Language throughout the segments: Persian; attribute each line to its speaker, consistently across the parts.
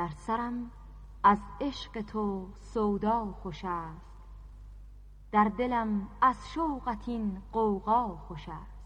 Speaker 1: در سرم از عشق تو سودا خوش است. در دلم از شوقت این قوقا خوش است.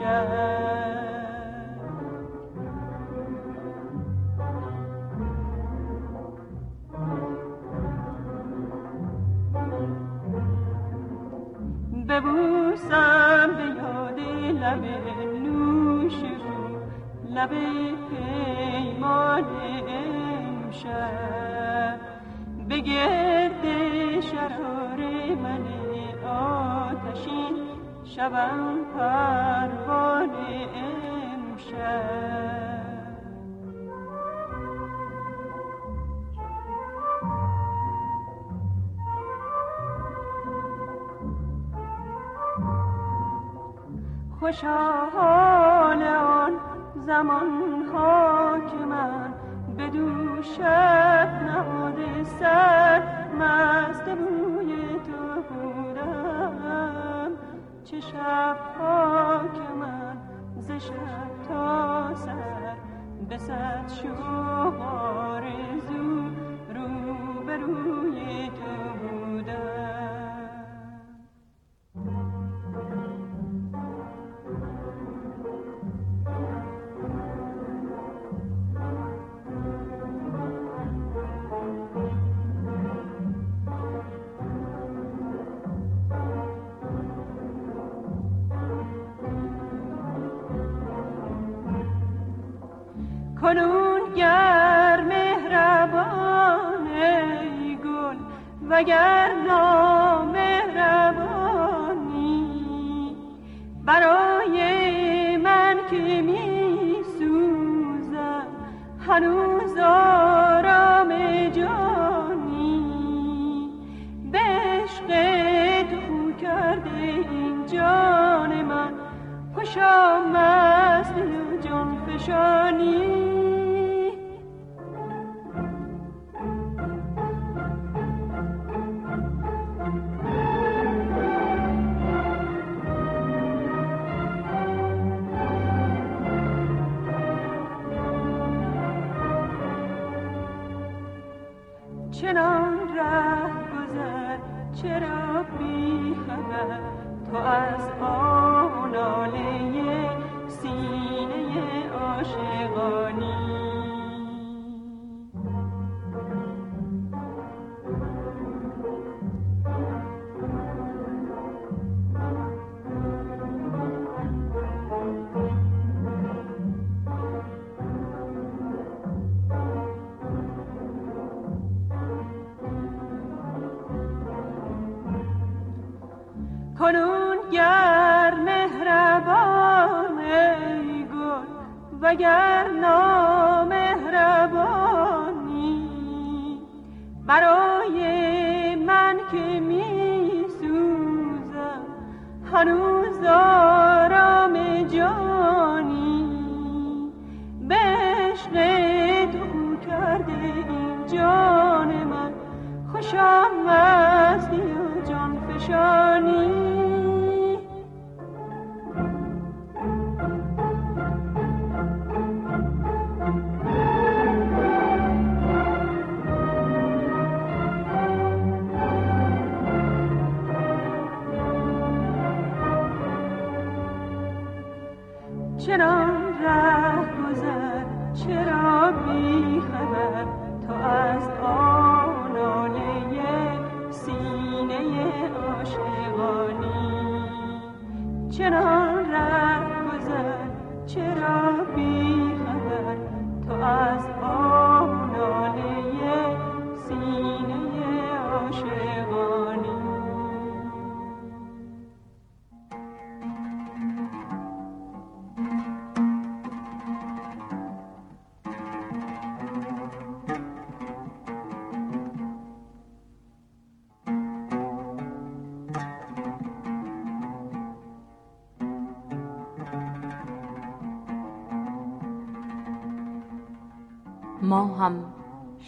Speaker 2: امشب ببوسم به یاد لب نوش لب پیمان امشب. به گرد شرار من آتشین شبم پروانه امشب. خوشا حال آن زمان ها که من به چه شب که من ز شب تا سر به صد شوق کرده این جان من. خوشا مست جان فشانی. کنون گر مهربان ای گل وگر نامهربانی. برای من که می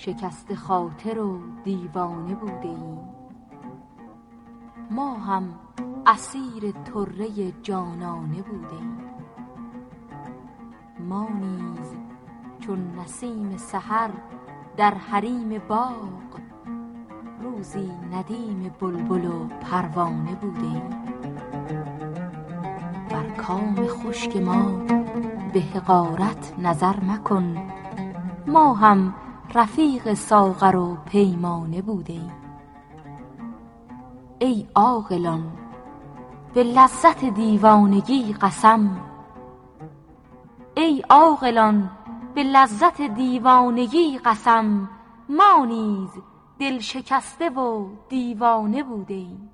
Speaker 3: شکست خاطر و دیوانه بوده ایم ما هم اسیر طره جانانه بوده ایم. ما نیز چون نسیم سحر در حریم باغ روزی ندیم بلبل و پروانه بوده ایم. بر کام خشک ما به حقارت نظر مکن. ما هم رفیق ساغر و پیمانه بوده ایم ای عاقلان به لذت دیوانگی قسم. ای عاقلان به لذت دیوانگی قسم. ما نیز دل شکسته و دیوانه بوده ایم.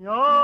Speaker 3: Ja!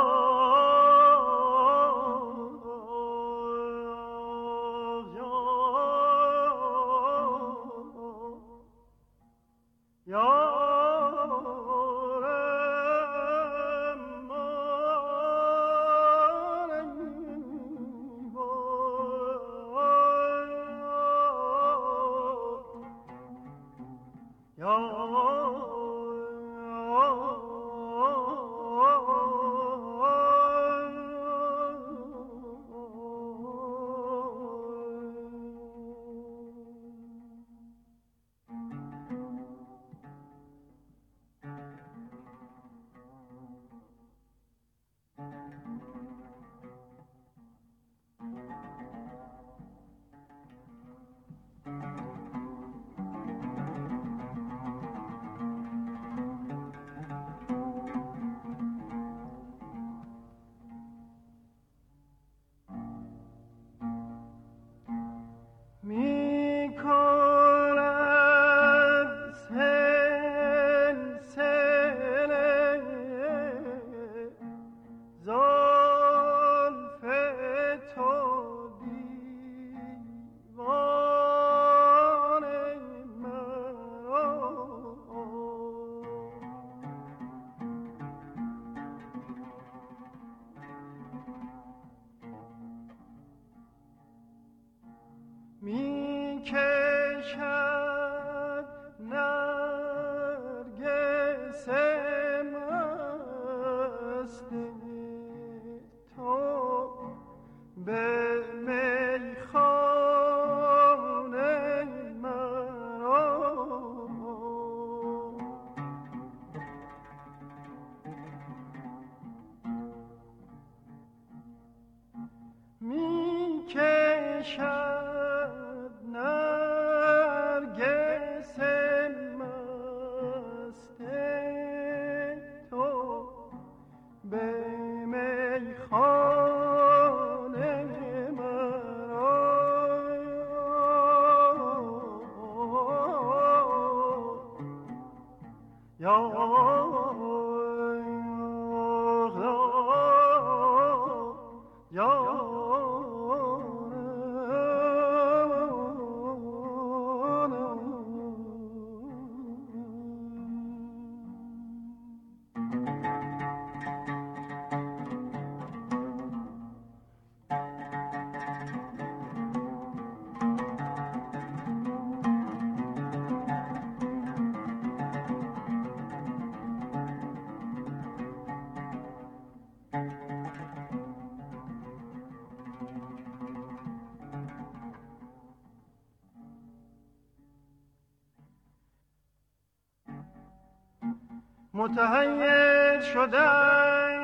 Speaker 3: متحیر شدم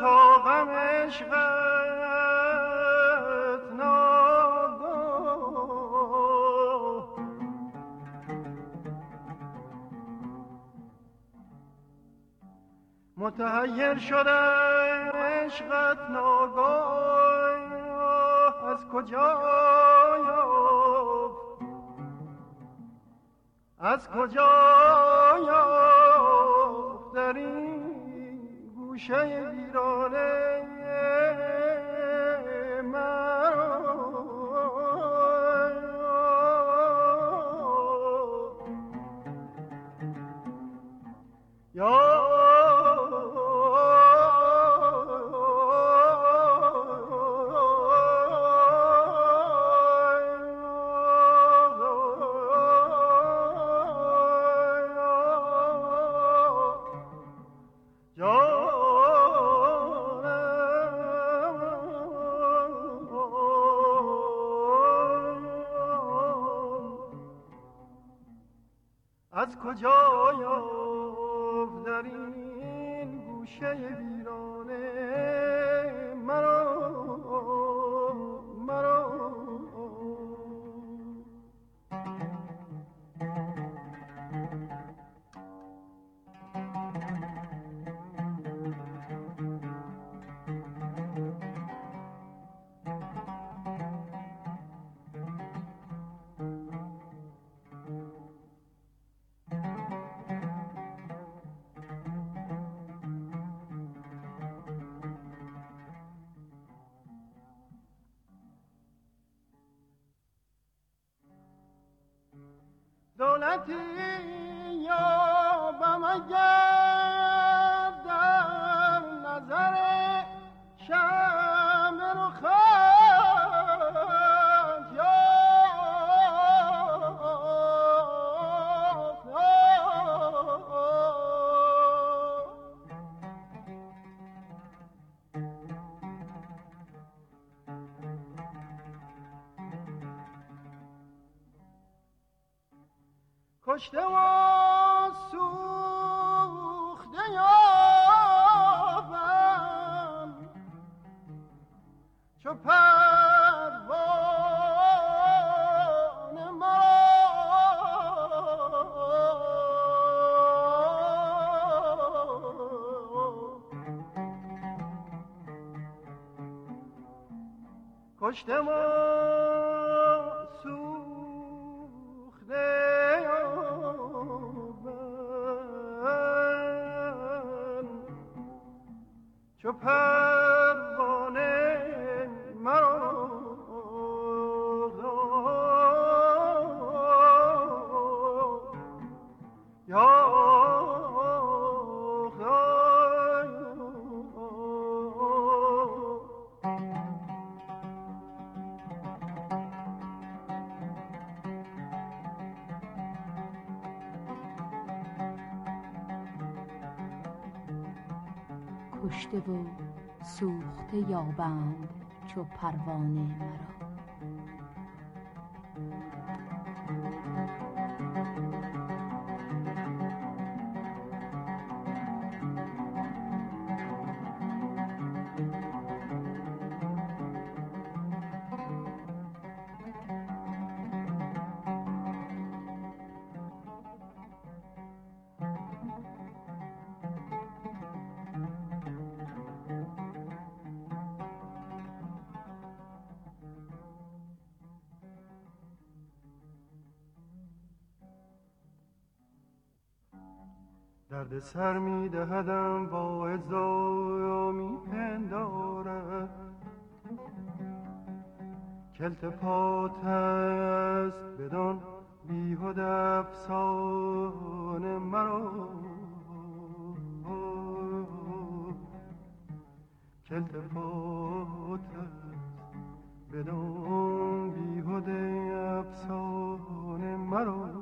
Speaker 3: تا غم عشقت ناگاه متحیر شدم عشقت ناگاه از کجا از کجا cheia کجا دولتی یا بم اگر کشته و سوخته یابم. چو پروانه مرا کشته و
Speaker 1: کشته و سوخته یابند چو پروانه مرا.
Speaker 3: درد سر می دهدم با ازا می پندارد کلت پات است بدان بیهود افسانه مرا. کلت پات است بدان بیهود افسانه مرا.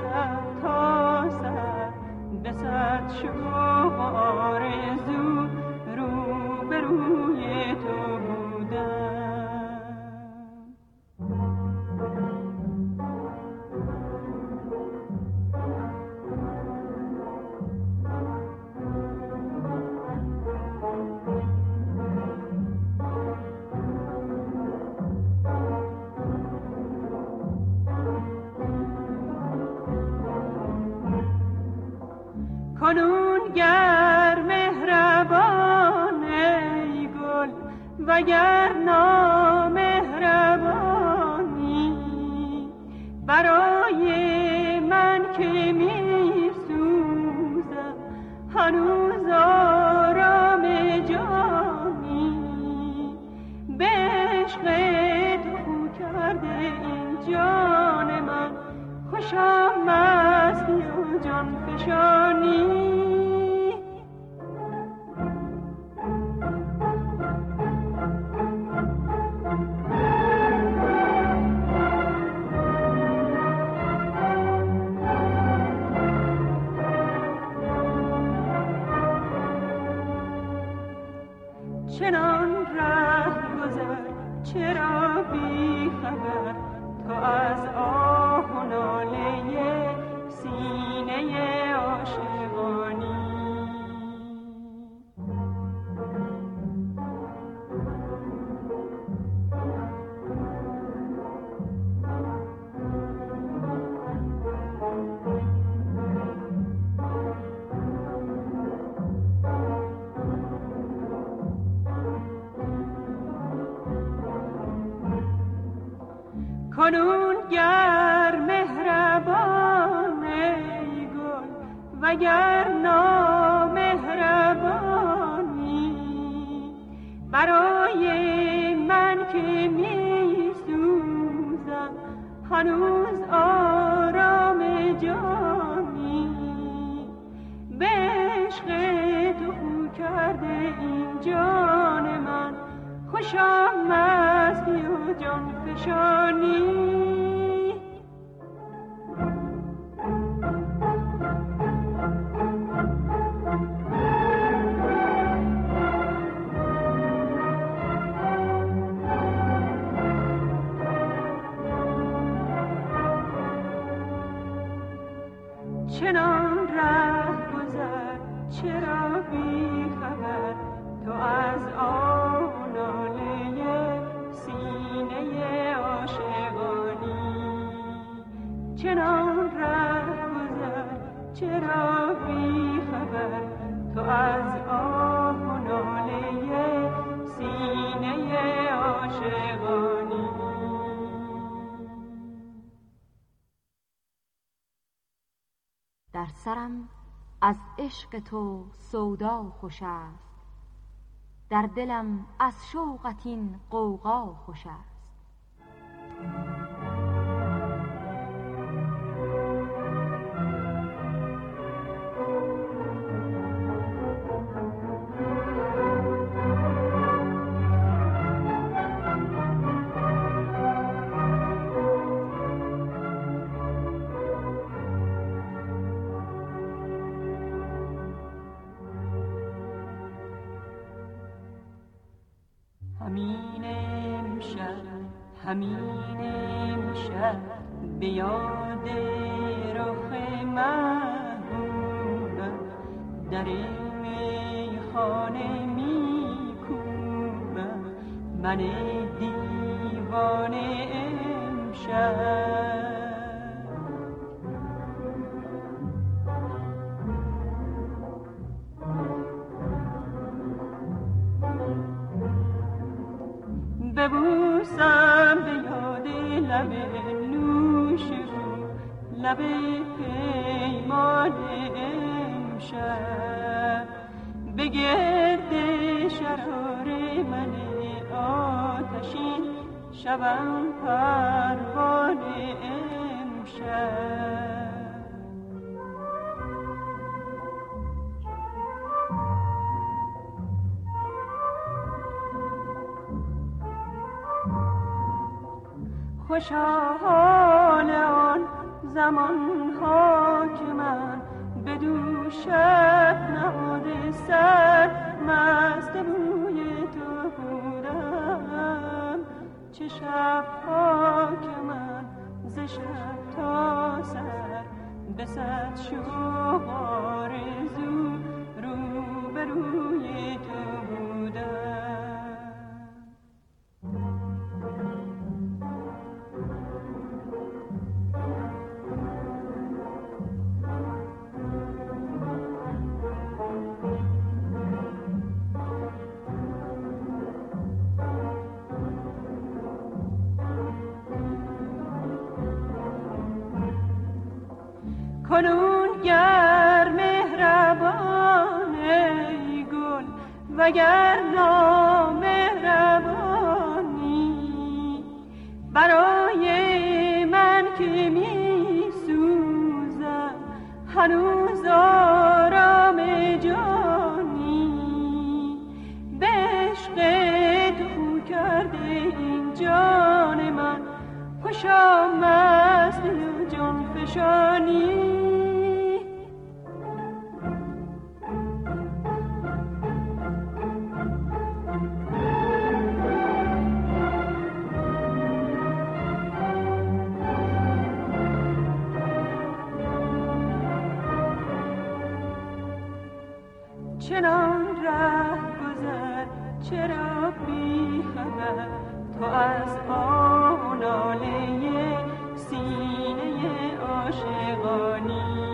Speaker 2: شب تا به صد شوق آرزو رو به روی تو که می سوزم هنوز آرام جانی به عشق تو کرده این جان من. خوشم کنون گر مهربان ای گل وگر نامهربانی. برای من که می سوزم هنوز آرام جانی. به عشق تو کرده این جان من خوشم مستی و جان فشانی از و ناله سینه عاشقانی.
Speaker 1: در سرم از عشق تو سودا خوش است. در دلم از شوقت این قوقا خوش است.
Speaker 2: camino. شرار من آتشین شبم پروان امشب. خوشا حال آن زمان ها که من به دوشت نهاده سر مست بوی چه شب ها که من ز شب تا سر به صد شوق آرزو رو به روی کنون گر مهربان ای گل وگر نامهربانی. برای من که می چنان ره گذر چرا بی تو از آن سینه عاشقانی.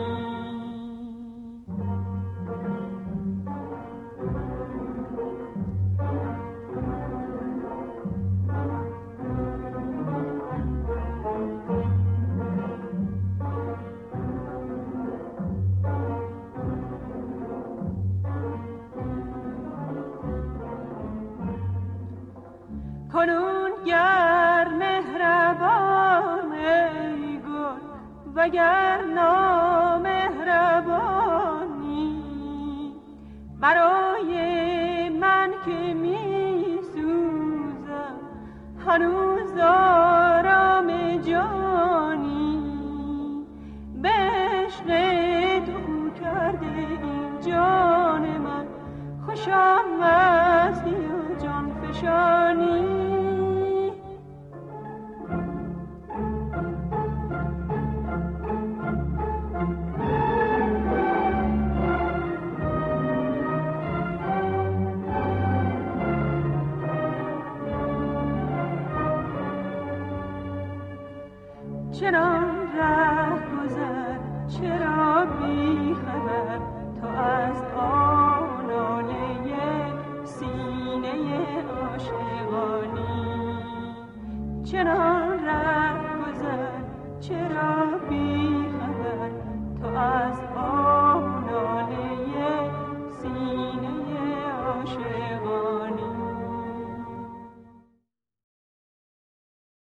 Speaker 2: خوشم مستی جان فشانی